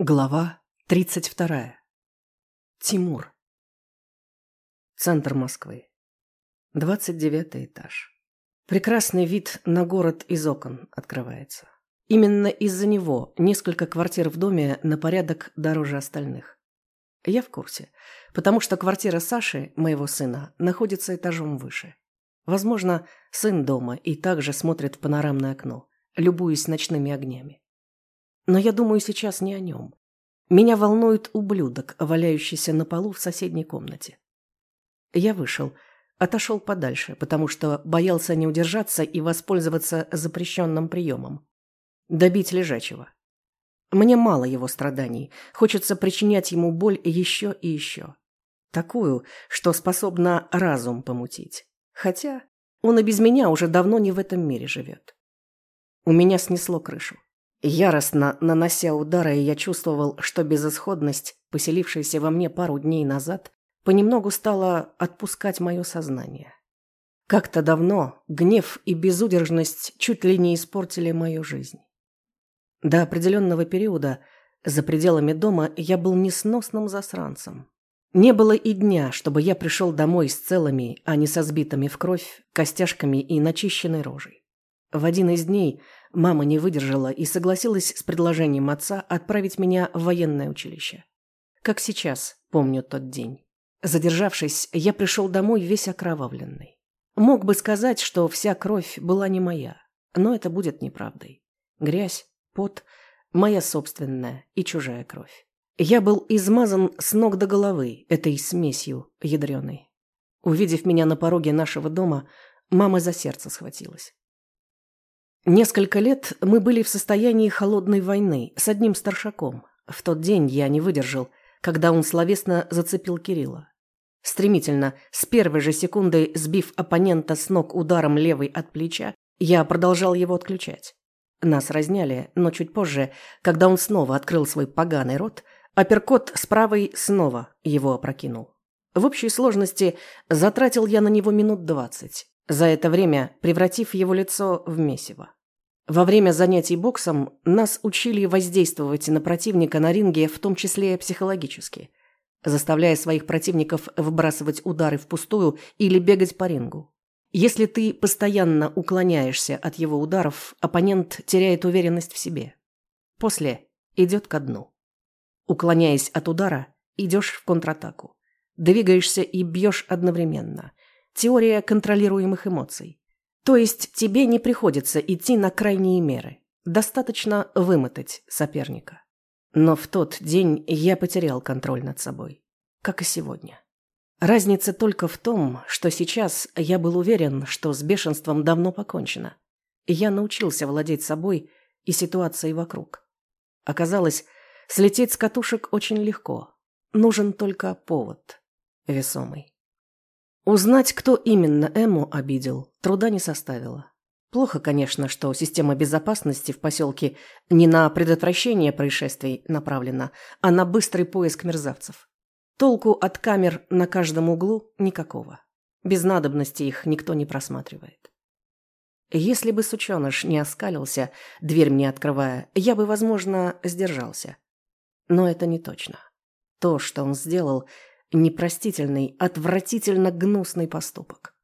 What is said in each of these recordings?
Глава 32. Тимур. Центр Москвы. 29 этаж. Прекрасный вид на город из окон открывается. Именно из-за него несколько квартир в доме на порядок дороже остальных. Я в курсе, потому что квартира Саши, моего сына, находится этажом выше. Возможно, сын дома и также смотрит в панорамное окно, любуясь ночными огнями. Но я думаю сейчас не о нем. Меня волнует ублюдок, валяющийся на полу в соседней комнате. Я вышел, отошел подальше, потому что боялся не удержаться и воспользоваться запрещенным приемом. Добить лежачего. Мне мало его страданий, хочется причинять ему боль еще и еще. Такую, что способна разум помутить. Хотя он и без меня уже давно не в этом мире живет. У меня снесло крышу. Яростно нанося удары, я чувствовал, что безысходность, поселившаяся во мне пару дней назад, понемногу стала отпускать мое сознание. Как-то давно гнев и безудержность чуть ли не испортили мою жизнь. До определенного периода за пределами дома я был несносным засранцем. Не было и дня, чтобы я пришел домой с целыми, а не со сбитыми в кровь, костяшками и начищенной рожей. В один из дней мама не выдержала и согласилась с предложением отца отправить меня в военное училище. Как сейчас помню тот день. Задержавшись, я пришел домой весь окровавленный. Мог бы сказать, что вся кровь была не моя, но это будет неправдой. Грязь, пот – моя собственная и чужая кровь. Я был измазан с ног до головы этой смесью ядреной. Увидев меня на пороге нашего дома, мама за сердце схватилась. Несколько лет мы были в состоянии холодной войны с одним старшаком. В тот день я не выдержал, когда он словесно зацепил Кирилла. Стремительно, с первой же секунды сбив оппонента с ног ударом левой от плеча, я продолжал его отключать. Нас разняли, но чуть позже, когда он снова открыл свой поганый рот, апперкот с правой снова его опрокинул. В общей сложности затратил я на него минут двадцать, за это время превратив его лицо в месиво. Во время занятий боксом нас учили воздействовать на противника на ринге, в том числе психологически, заставляя своих противников выбрасывать удары впустую или бегать по рингу. Если ты постоянно уклоняешься от его ударов, оппонент теряет уверенность в себе. После идет ко дну. Уклоняясь от удара, идешь в контратаку. Двигаешься и бьешь одновременно. Теория контролируемых эмоций. То есть тебе не приходится идти на крайние меры. Достаточно вымотать соперника. Но в тот день я потерял контроль над собой. Как и сегодня. Разница только в том, что сейчас я был уверен, что с бешенством давно покончено. Я научился владеть собой и ситуацией вокруг. Оказалось, слететь с катушек очень легко. Нужен только повод. Весомый. Узнать, кто именно Эму обидел, труда не составило. Плохо, конечно, что система безопасности в поселке не на предотвращение происшествий направлена, а на быстрый поиск мерзавцев. Толку от камер на каждом углу никакого. Без надобности их никто не просматривает. Если бы сученыш не оскалился, дверь мне открывая, я бы, возможно, сдержался. Но это не точно. То, что он сделал, Непростительный, отвратительно гнусный поступок.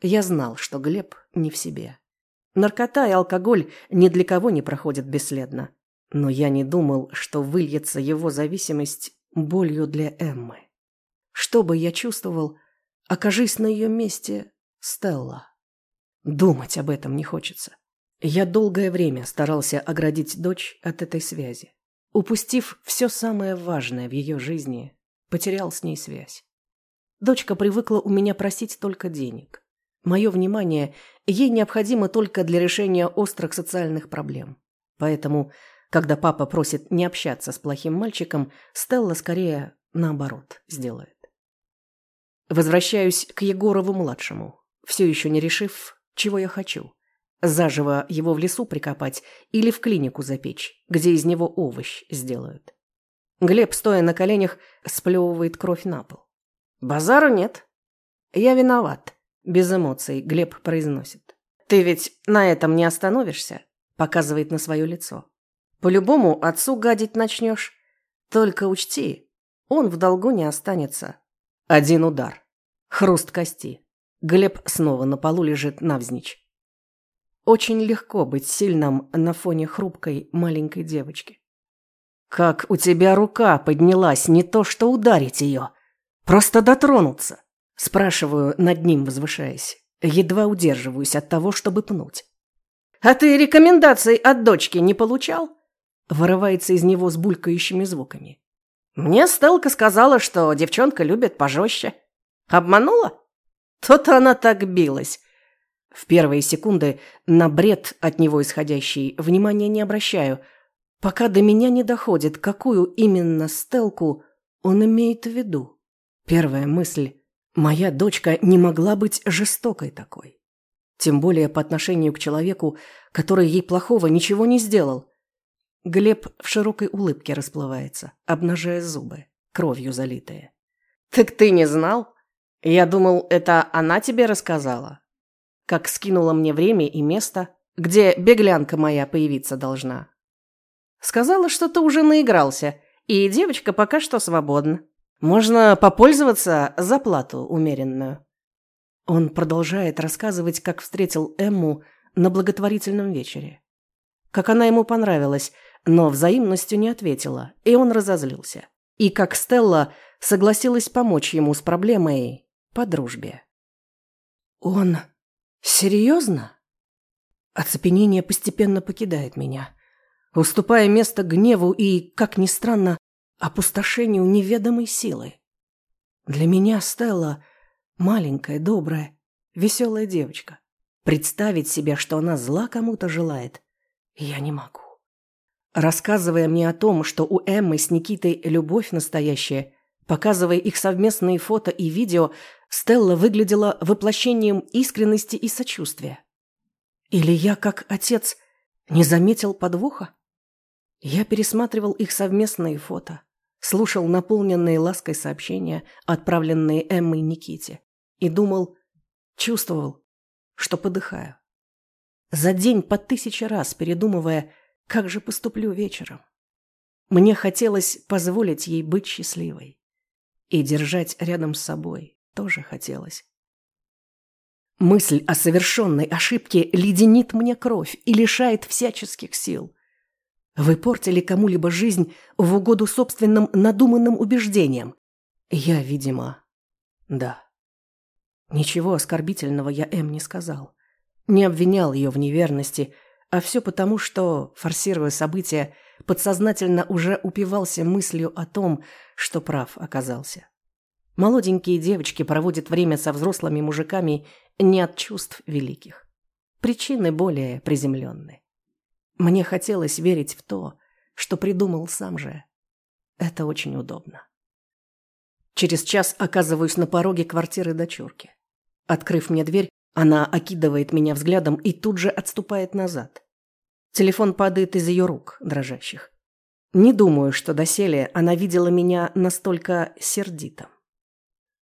Я знал, что Глеб не в себе. Наркота и алкоголь ни для кого не проходят бесследно. Но я не думал, что выльется его зависимость болью для Эммы. Что бы я чувствовал, окажись на ее месте Стелла. Думать об этом не хочется. Я долгое время старался оградить дочь от этой связи. Упустив все самое важное в ее жизни, Потерял с ней связь. Дочка привыкла у меня просить только денег. Мое внимание ей необходимо только для решения острых социальных проблем. Поэтому, когда папа просит не общаться с плохим мальчиком, Стелла скорее наоборот сделает. Возвращаюсь к Егорову-младшему, все еще не решив, чего я хочу. Заживо его в лесу прикопать или в клинику запечь, где из него овощ сделают. Глеб, стоя на коленях, сплевывает кровь на пол. «Базару нет. Я виноват», – без эмоций Глеб произносит. «Ты ведь на этом не остановишься?» – показывает на свое лицо. По-любому отцу гадить начнешь. Только учти, он в долгу не останется. Один удар. Хруст кости. Глеб снова на полу лежит навзничь. Очень легко быть сильным на фоне хрупкой маленькой девочки. Как у тебя рука поднялась, не то что ударить ее. Просто дотронуться. Спрашиваю, над ним возвышаясь. Едва удерживаюсь от того, чтобы пнуть. «А ты рекомендаций от дочки не получал?» Вырывается из него с булькающими звуками. «Мне Стелка сказала, что девчонка любит пожестче. Обманула? То-то она так билась. В первые секунды на бред от него исходящий внимания не обращаю, пока до меня не доходит, какую именно стелку он имеет в виду. Первая мысль – моя дочка не могла быть жестокой такой. Тем более по отношению к человеку, который ей плохого ничего не сделал. Глеб в широкой улыбке расплывается, обнажая зубы, кровью залитые. «Так ты не знал? Я думал, это она тебе рассказала как скинула мне время и место, где беглянка моя появиться должна. Сказала, что ты уже наигрался, и девочка пока что свободна. Можно попользоваться за плату умеренную. Он продолжает рассказывать, как встретил Эмму на благотворительном вечере. Как она ему понравилась, но взаимностью не ответила, и он разозлился. И как Стелла согласилась помочь ему с проблемой по дружбе. Он Серьезно? Оцепенение постепенно покидает меня, уступая место гневу и, как ни странно, опустошению неведомой силы. Для меня Стелла маленькая, добрая, веселая девочка. Представить себе, что она зла кому-то желает, я не могу. Рассказывая мне о том, что у Эммы с Никитой любовь настоящая, показывая их совместные фото и видео, Стелла выглядела воплощением искренности и сочувствия. Или я, как отец, не заметил подвоха? Я пересматривал их совместные фото, слушал наполненные лаской сообщения, отправленные Эммой Никите, и думал, чувствовал, что подыхаю. За день по тысяче раз передумывая, как же поступлю вечером. Мне хотелось позволить ей быть счастливой и держать рядом с собой, тоже хотелось. Мысль о совершенной ошибке леденит мне кровь и лишает всяческих сил. Вы портили кому-либо жизнь в угоду собственным надуманным убеждениям. Я, видимо, да. Ничего оскорбительного я Эм не сказал. Не обвинял ее в неверности, а все потому, что, форсируя события, подсознательно уже упивался мыслью о том, что прав оказался. Молоденькие девочки проводят время со взрослыми мужиками не от чувств великих. Причины более приземленные. Мне хотелось верить в то, что придумал сам же. Это очень удобно. Через час оказываюсь на пороге квартиры дочурки. Открыв мне дверь, она окидывает меня взглядом и тут же отступает назад. Телефон падает из ее рук, дрожащих. Не думаю, что доселе она видела меня настолько сердитым.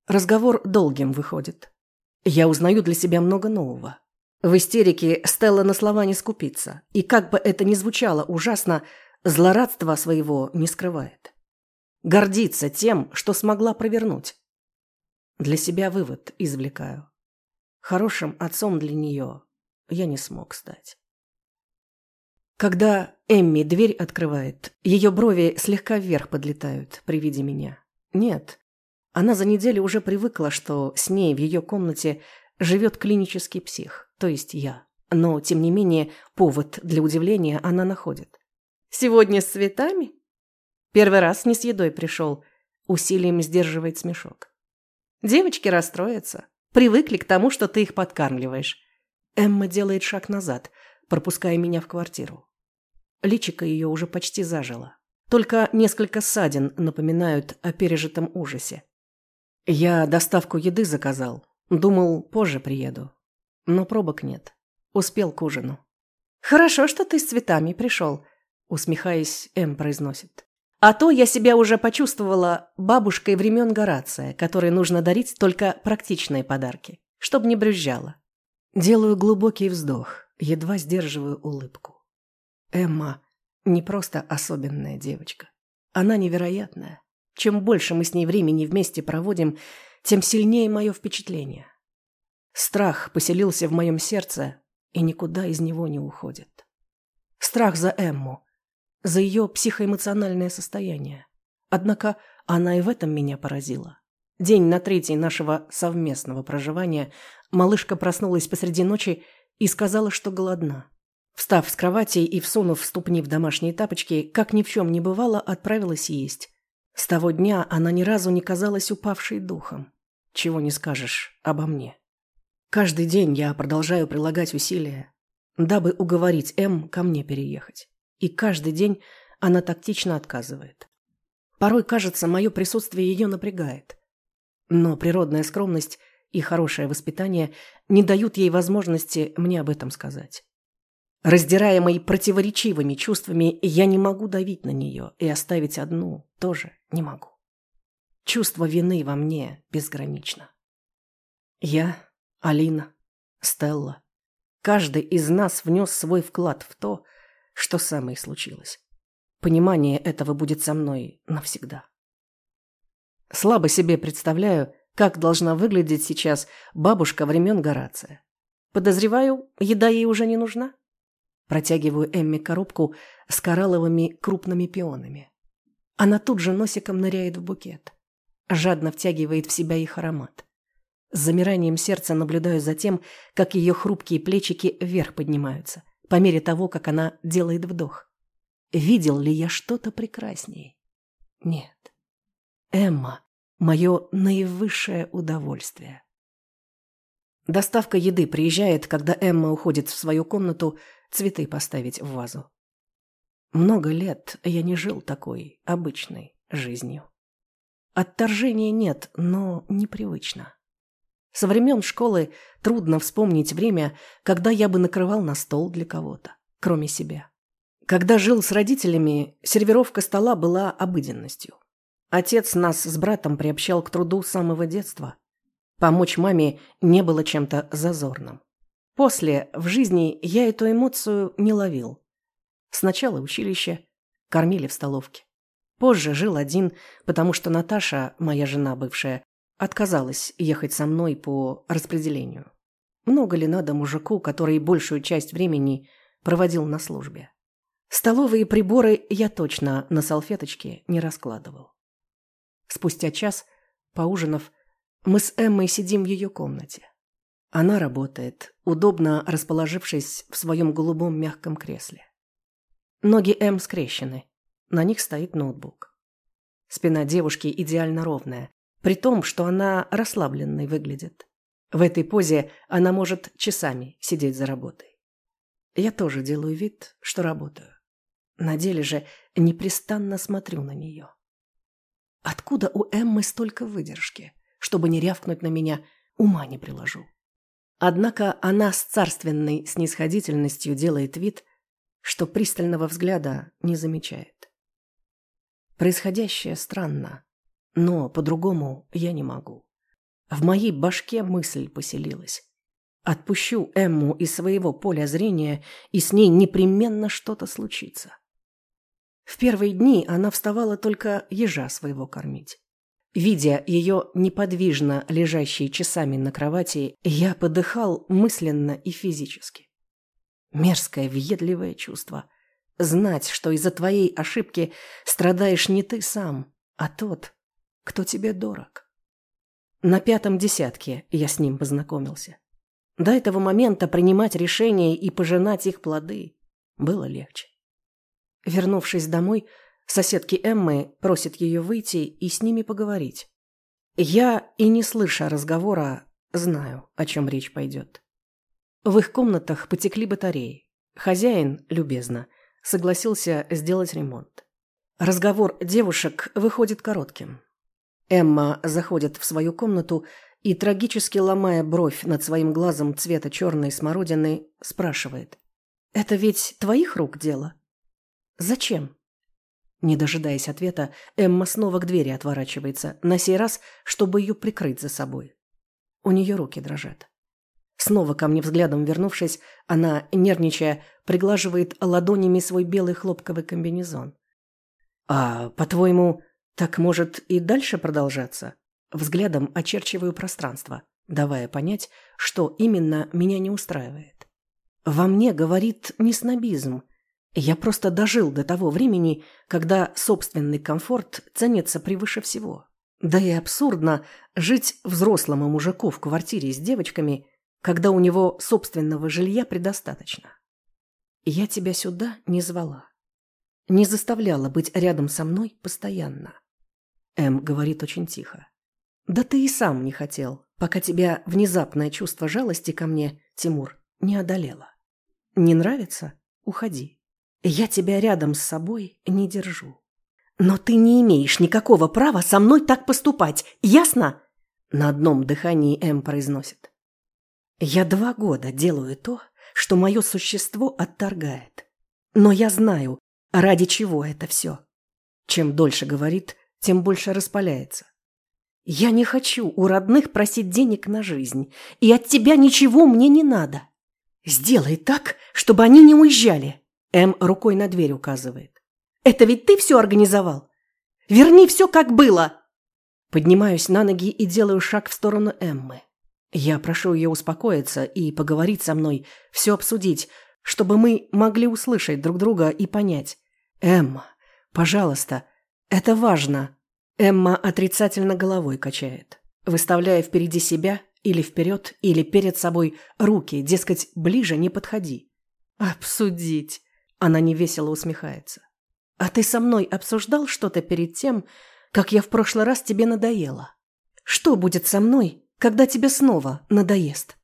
Разговор долгим выходит. Я узнаю для себя много нового. В истерике Стелла на слова не скупится, и как бы это ни звучало ужасно, злорадства своего не скрывает. Гордится тем, что смогла провернуть. Для себя вывод извлекаю. Хорошим отцом для нее я не смог стать. Когда Эмми дверь открывает, ее брови слегка вверх подлетают при виде меня. Нет, она за неделю уже привыкла, что с ней в ее комнате живет клинический псих, то есть я. Но, тем не менее, повод для удивления она находит. «Сегодня с цветами?» Первый раз не с едой пришел. Усилием сдерживает смешок. Девочки расстроятся. Привыкли к тому, что ты их подкармливаешь. Эмма делает шаг назад, пропуская меня в квартиру. Личико ее уже почти зажило. Только несколько ссадин напоминают о пережитом ужасе. Я доставку еды заказал. Думал, позже приеду. Но пробок нет. Успел к ужину. «Хорошо, что ты с цветами пришел», — усмехаясь, М произносит. «А то я себя уже почувствовала бабушкой времен Горация, которой нужно дарить только практичные подарки, чтобы не брюзжала». Делаю глубокий вздох, едва сдерживаю улыбку. Эмма не просто особенная девочка. Она невероятная. Чем больше мы с ней времени вместе проводим, тем сильнее мое впечатление. Страх поселился в моем сердце и никуда из него не уходит. Страх за Эмму, за ее психоэмоциональное состояние. Однако она и в этом меня поразила. День на третий нашего совместного проживания малышка проснулась посреди ночи и сказала, что голодна. Встав с кровати и всунув ступни в домашние тапочки, как ни в чем не бывало, отправилась есть. С того дня она ни разу не казалась упавшей духом. Чего не скажешь обо мне. Каждый день я продолжаю прилагать усилия, дабы уговорить М ко мне переехать. И каждый день она тактично отказывает. Порой, кажется, мое присутствие ее напрягает. Но природная скромность и хорошее воспитание не дают ей возможности мне об этом сказать. Раздираемой противоречивыми чувствами, я не могу давить на нее и оставить одну тоже не могу. Чувство вины во мне безгранично. Я, Алина, Стелла, каждый из нас внес свой вклад в то, что самое случилось. Понимание этого будет со мной навсегда. Слабо себе представляю, как должна выглядеть сейчас бабушка времен Горация. Подозреваю, еда ей уже не нужна. Протягиваю Эмми коробку с коралловыми крупными пионами. Она тут же носиком ныряет в букет. Жадно втягивает в себя их аромат. С замиранием сердца наблюдаю за тем, как ее хрупкие плечики вверх поднимаются, по мере того, как она делает вдох. Видел ли я что-то прекраснее? Нет. Эмма – мое наивысшее удовольствие. Доставка еды приезжает, когда Эмма уходит в свою комнату цветы поставить в вазу. Много лет я не жил такой обычной жизнью. Отторжения нет, но непривычно. Со времен школы трудно вспомнить время, когда я бы накрывал на стол для кого-то, кроме себя. Когда жил с родителями, сервировка стола была обыденностью. Отец нас с братом приобщал к труду с самого детства. Помочь маме не было чем-то зазорным. После, в жизни, я эту эмоцию не ловил. Сначала училище, кормили в столовке. Позже жил один, потому что Наташа, моя жена бывшая, отказалась ехать со мной по распределению. Много ли надо мужику, который большую часть времени проводил на службе? Столовые приборы я точно на салфеточке не раскладывал. Спустя час, поужинав, мы с Эммой сидим в ее комнате. Она работает, удобно расположившись в своем голубом мягком кресле. Ноги Эм скрещены, на них стоит ноутбук. Спина девушки идеально ровная, при том, что она расслабленной выглядит. В этой позе она может часами сидеть за работой. Я тоже делаю вид, что работаю. На деле же непрестанно смотрю на нее. Откуда у Эммы столько выдержки? Чтобы не рявкнуть на меня, ума не приложу. Однако она с царственной снисходительностью делает вид, что пристального взгляда не замечает. Происходящее странно, но по-другому я не могу. В моей башке мысль поселилась. Отпущу Эмму из своего поля зрения, и с ней непременно что-то случится. В первые дни она вставала только ежа своего кормить. Видя ее неподвижно лежащей часами на кровати, я подыхал мысленно и физически. Мерзкое, въедливое чувство. Знать, что из-за твоей ошибки страдаешь не ты сам, а тот, кто тебе дорог. На пятом десятке я с ним познакомился. До этого момента принимать решения и пожинать их плоды было легче. Вернувшись домой, соседки Эммы просят ее выйти и с ними поговорить. Я, и не слыша разговора, знаю, о чем речь пойдет. В их комнатах потекли батареи. Хозяин, любезно, согласился сделать ремонт. Разговор девушек выходит коротким. Эмма заходит в свою комнату и, трагически ломая бровь над своим глазом цвета черной смородины, спрашивает. «Это ведь твоих рук дело?» «Зачем?» Не дожидаясь ответа, Эмма снова к двери отворачивается, на сей раз, чтобы ее прикрыть за собой. У нее руки дрожат. Снова ко мне взглядом вернувшись, она, нервничая, приглаживает ладонями свой белый хлопковый комбинезон. «А, по-твоему, так может и дальше продолжаться?» Взглядом очерчиваю пространство, давая понять, что именно меня не устраивает. Во мне говорит не снобизм. Я просто дожил до того времени, когда собственный комфорт ценится превыше всего. Да и абсурдно жить взрослому мужику в квартире с девочками, когда у него собственного жилья предостаточно. Я тебя сюда не звала. Не заставляла быть рядом со мной постоянно. М говорит очень тихо. Да ты и сам не хотел, пока тебя внезапное чувство жалости ко мне, Тимур, не одолело. Не нравится? Уходи. Я тебя рядом с собой не держу. Но ты не имеешь никакого права со мной так поступать, ясно? На одном дыхании М произносит. Я два года делаю то, что мое существо отторгает. Но я знаю, ради чего это все. Чем дольше говорит, тем больше распаляется. Я не хочу у родных просить денег на жизнь, и от тебя ничего мне не надо. Сделай так, чтобы они не уезжали. М рукой на дверь указывает. Это ведь ты все организовал? Верни все, как было. Поднимаюсь на ноги и делаю шаг в сторону Эммы. Я прошу ее успокоиться и поговорить со мной, все обсудить, чтобы мы могли услышать друг друга и понять. «Эмма, пожалуйста, это важно!» Эмма отрицательно головой качает, выставляя впереди себя или вперед, или перед собой руки, дескать, ближе не подходи. «Обсудить!» Она невесело усмехается. «А ты со мной обсуждал что-то перед тем, как я в прошлый раз тебе надоела? Что будет со мной, когда тебе снова надоест.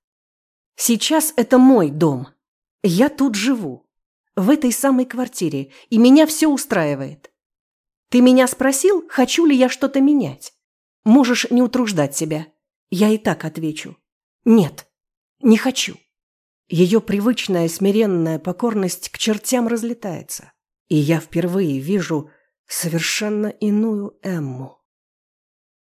Сейчас это мой дом. Я тут живу. В этой самой квартире. И меня все устраивает. Ты меня спросил, хочу ли я что-то менять? Можешь не утруждать себя. Я и так отвечу. Нет, не хочу. Ее привычная смиренная покорность к чертям разлетается. И я впервые вижу совершенно иную Эмму.